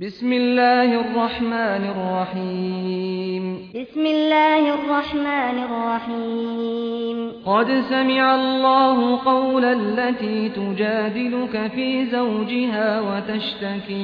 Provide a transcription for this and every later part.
بسم الله الرحمن الرحيم بسم الله الرحمن الرحيم قد سمع الله قولا التي تجادلك في زوجها وتشتكي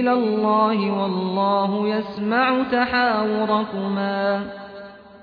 إلى الله والله يسمع تحاوركما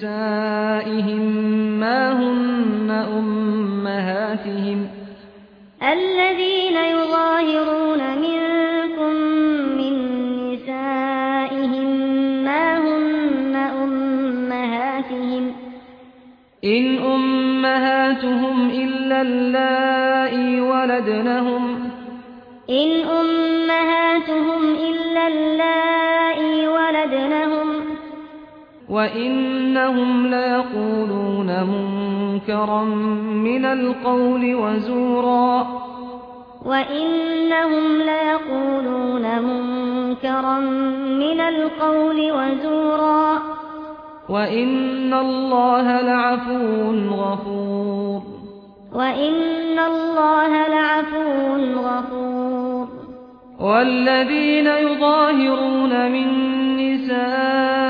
نِسَائِهِمْ مَا هُنَّ أُمَّهَاتِهِمْ الَّذِينَ يُظَاهِرُونَ مِنكُم مِّن نِّسَائِهِم مَّا هُنَّ أُمَّهَاتِهِمْ إِنْ أُمَّهَاتُهُمْ إِلَّا اللَّائِي وَلَدْنَهُمْ إِنْ أُمَّهَاتُهُمْ إِلَّا اللَّائِي وَإِنَّهُمْ لَيَقُولُونَ مُنكَرًا مِنَ الْقَوْلِ وَزُورًا وَإِنَّهُمْ لَيَقُولُونَ مُنكَرًا مِنَ الْقَوْلِ وَزُورًا وَإِنَّ اللَّهَ لَعَفُوٌّ غَفُورٌ وَإِنَّ اللَّهَ لَعَفُوٌّ غَفُورٌ وَالَّذِينَ يُظَاهِرُونَ مِن نِّسَائِهِمْ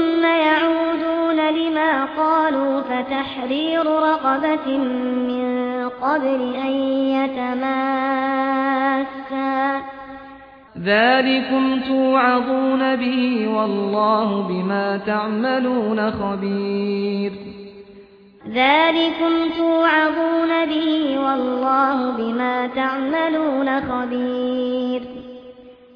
وتحرير رقبة من قبل أن يتماسا ذلكم توعظون به والله بما تعملون خبير. ذلكم توعظون به والله بما تعملون خبير.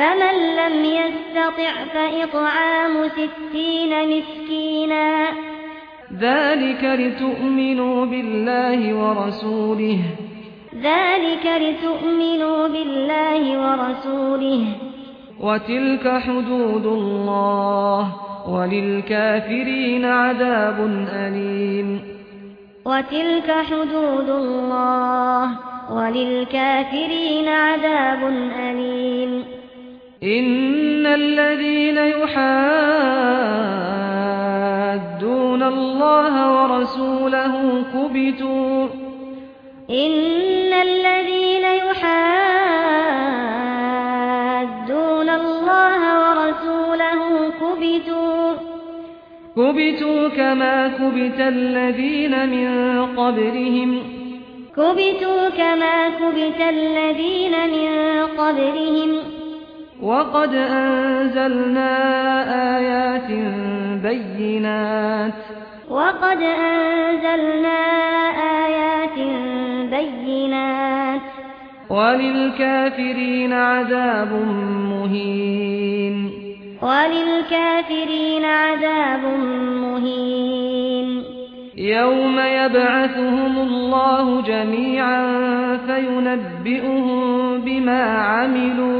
فمن لم يستطع فإطعام ستين مسكينا. ذلك لتؤمنوا بالله ورسوله. ذلك لتؤمنوا بالله ورسوله. وتلك حدود الله وللكافرين عذاب أليم. وتلك حدود الله وللكافرين عذاب أليم. ان الذين يحادون الله ورسوله كبتوا ان الذين يحادون الله ورسوله كبتوا كبتوا كما كبت الذين من قبلهم كبتوا كما كبت الذين من قبلهم وقد أنزلنا آيات بينات. وقد أنزلنا آيات بينات. وللكافرين عذاب مهين. وللكافرين عذاب مهين. يوم يبعثهم الله جميعا فينبئهم بما عملوا.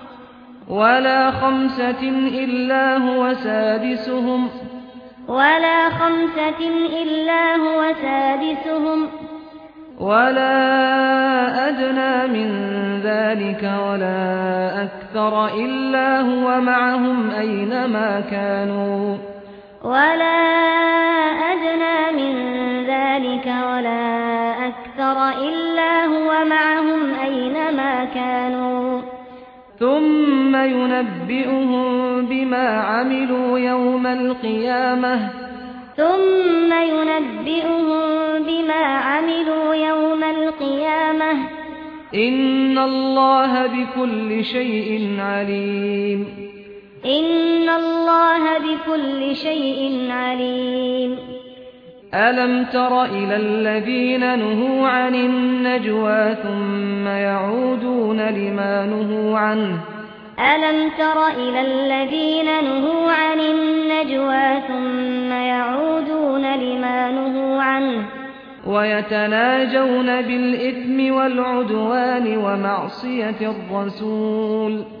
ولا خمسة إلا هو سادسهم. ولا خمسة إلا هو سادسهم. ولا أدنى من ذلك ولا أكثر إلا هو معهم أينما كانوا. ولا أدنى من ذلك ولا أكثر إلا هو معهم أينما كانوا. ثم ينبئهم بما عملوا يوم القيامة. ثم ينبئهم بما عملوا يوم القيامة. إن الله بكل شيء عليم. إن الله بكل شيء عليم. ألم تر إلى الذين نهوا عن النجوى ثم يعودون لما نهوا عنه ألم تر إلى الذين نهوا عن النجوى ثم يعودون لما نهوا عنه ويتناجون بالإثم والعدوان ومعصية الرسول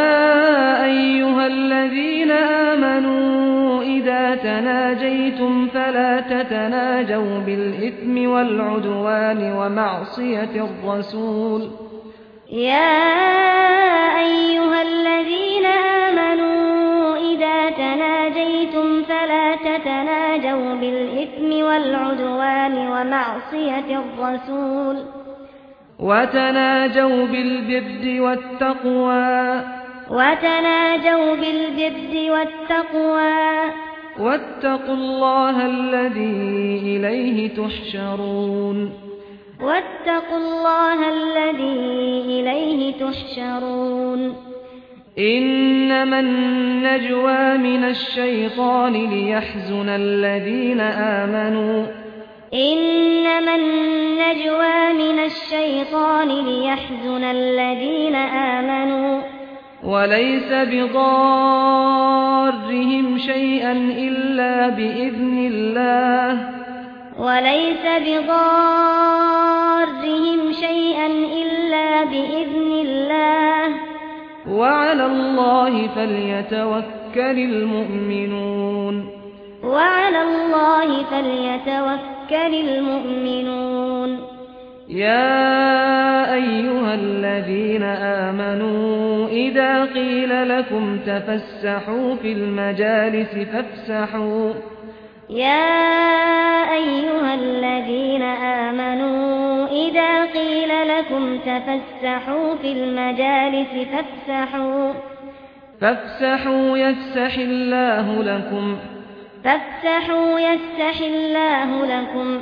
تناجيتم فلا تتناجوا بالإثم والعدوان ومعصية الرسول. يا أيها الذين آمنوا إذا تناجيتم فلا تتناجوا بالإثم والعدوان ومعصية الرسول. وتناجوا بالبرد والتقوى. وتناجوا بالبر والتقوى. واتقوا الله الذي إليه تحشرون. واتقوا الله الذي إليه تحشرون. إنما النجوى من الشيطان ليحزن الذين آمنوا. إنما النجوى من الشيطان ليحزن الذين آمنوا. وليس بضارهم شيئا إلا بإذن الله وليس بضارهم شيئا إلا بإذن الله وعلى الله فليتوكل المؤمنون وعلى الله فليتوكل المؤمنون يا أيها الذين آمنوا إذا قيل لكم تفسحوا في المجالس فافسحوا. يا أيها الذين آمنوا إذا قيل لكم تفسحوا في المجالس فافسحوا. فافسحوا يفسح الله لكم. فافسحوا يفسح الله لكم.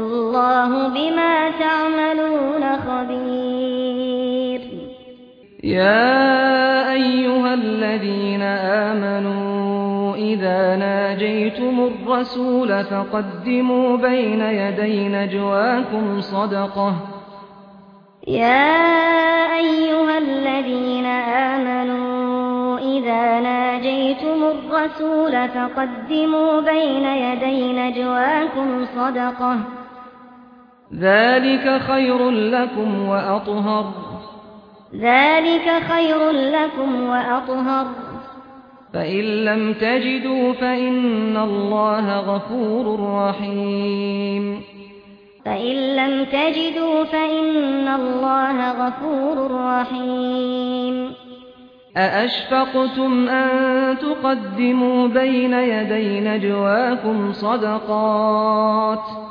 والله بما تعملون خبير. يا أيها الذين آمنوا إذا ناجيتم الرسول فقدموا بين يدي نجواكم صدقة. يا أيها الذين آمنوا إذا ناجيتم الرسول فقدموا بين يدي نجواكم صدقة. ذلك خير لكم وأطهر. ذلك خير لكم وأطهر. فإن لم تجدوا فإن الله غفور رحيم. فإن لم تجدوا فإن الله غفور رحيم. أأشفقتم أن تقدموا بين يدي نجواكم صدقات؟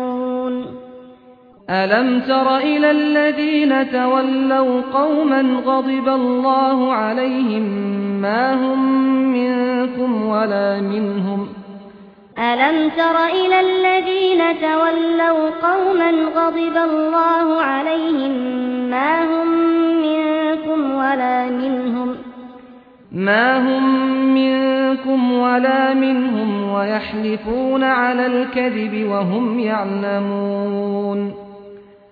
ألم تر إلى الذين تولوا قوما غضب الله عليهم ما هم منكم ولا منهم ألم تر إلى الذين تولوا قوما غضب الله عليهم ما هم منكم ولا منهم ما هم منكم ولا منهم ويحلفون على الكذب وهم يعلمون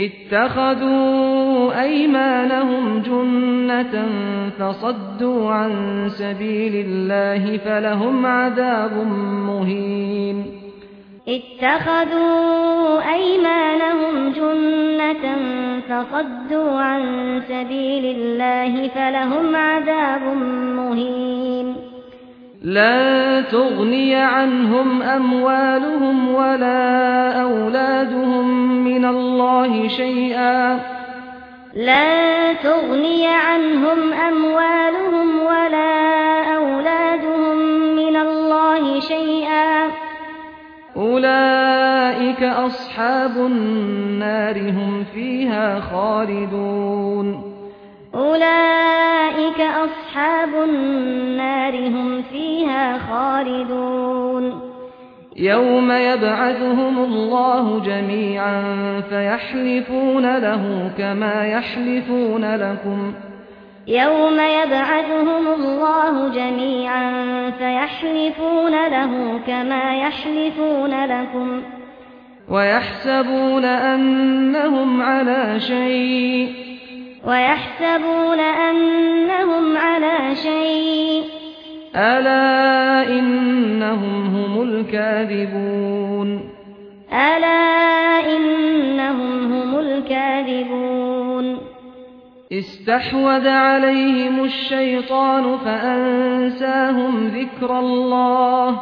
اتخذوا أيمانهم جنة فصدوا عن سبيل الله فلهم عذاب مهين. اتخذوا أيمانهم جنة فصدوا عن سبيل الله فلهم عذاب مهين. لا تغني عنهم أموالهم ولا أولادهم من الله شيئا. لا تغني عنهم أموالهم ولا أولادهم من الله شيئا. أولئك أصحاب النار هم فيها خالدون. أولئك أصحاب النار هم فيها خالدون. يوم يبعثهم الله جميعا فيحلفون له كما يحلفون لكم يوم يبعثهم الله جميعا فيحلفون له كما يحلفون لكم ويحسبون انهم على شيء ويحسبون انهم على شيء الا انهم هم الكاذبون الا انهم هم الكاذبون استحوذ عليهم الشيطان فانساهم ذكر الله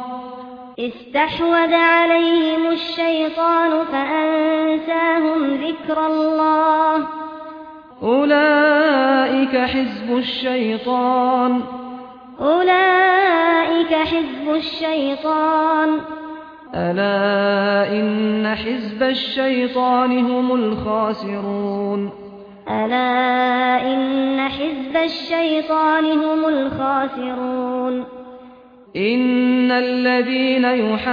استحوذ عليهم الشيطان فانساهم ذكر الله اولئك حزب الشيطان أولئك حزب الشيطان. ألا إن حزب الشيطان هم الخاسرون. ألا إن حزب الشيطان هم الخاسرون. إن الذين يحادون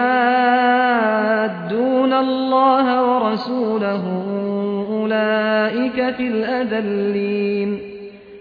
الله ورسوله أولئك في الأذلين.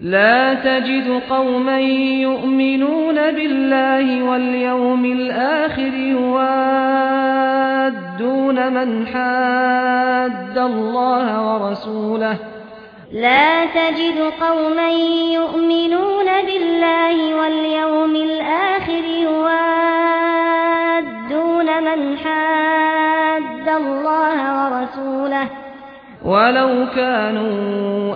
لا تجد قوما يؤمنون بالله واليوم الآخر يوادون من حاد الله ورسوله. لا تجد قوما يؤمنون بالله واليوم الآخر يوادون من حاد الله ورسوله. ولو كانوا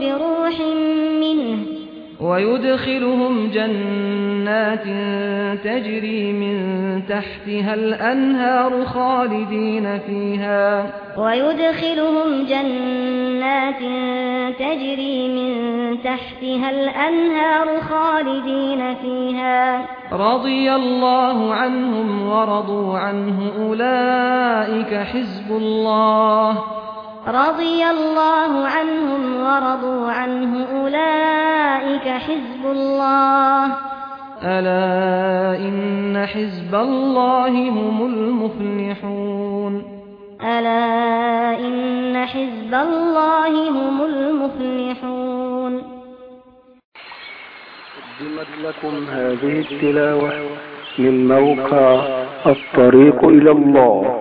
بروح منه ويدخلهم جنات تجري من تحتها الأنهار خالدين فيها ويدخلهم جنات تجري من تحتها الأنهار خالدين فيها رضي الله عنهم ورضوا عنه أولئك حزب الله رضي الله عنهم ورضوا عنه أولئك حزب الله. ألا إن حزب الله هم المفلحون. ألا إن حزب الله هم المفلحون. قدمت لكم هذه التلاوة من موقع الطريق إلى الله.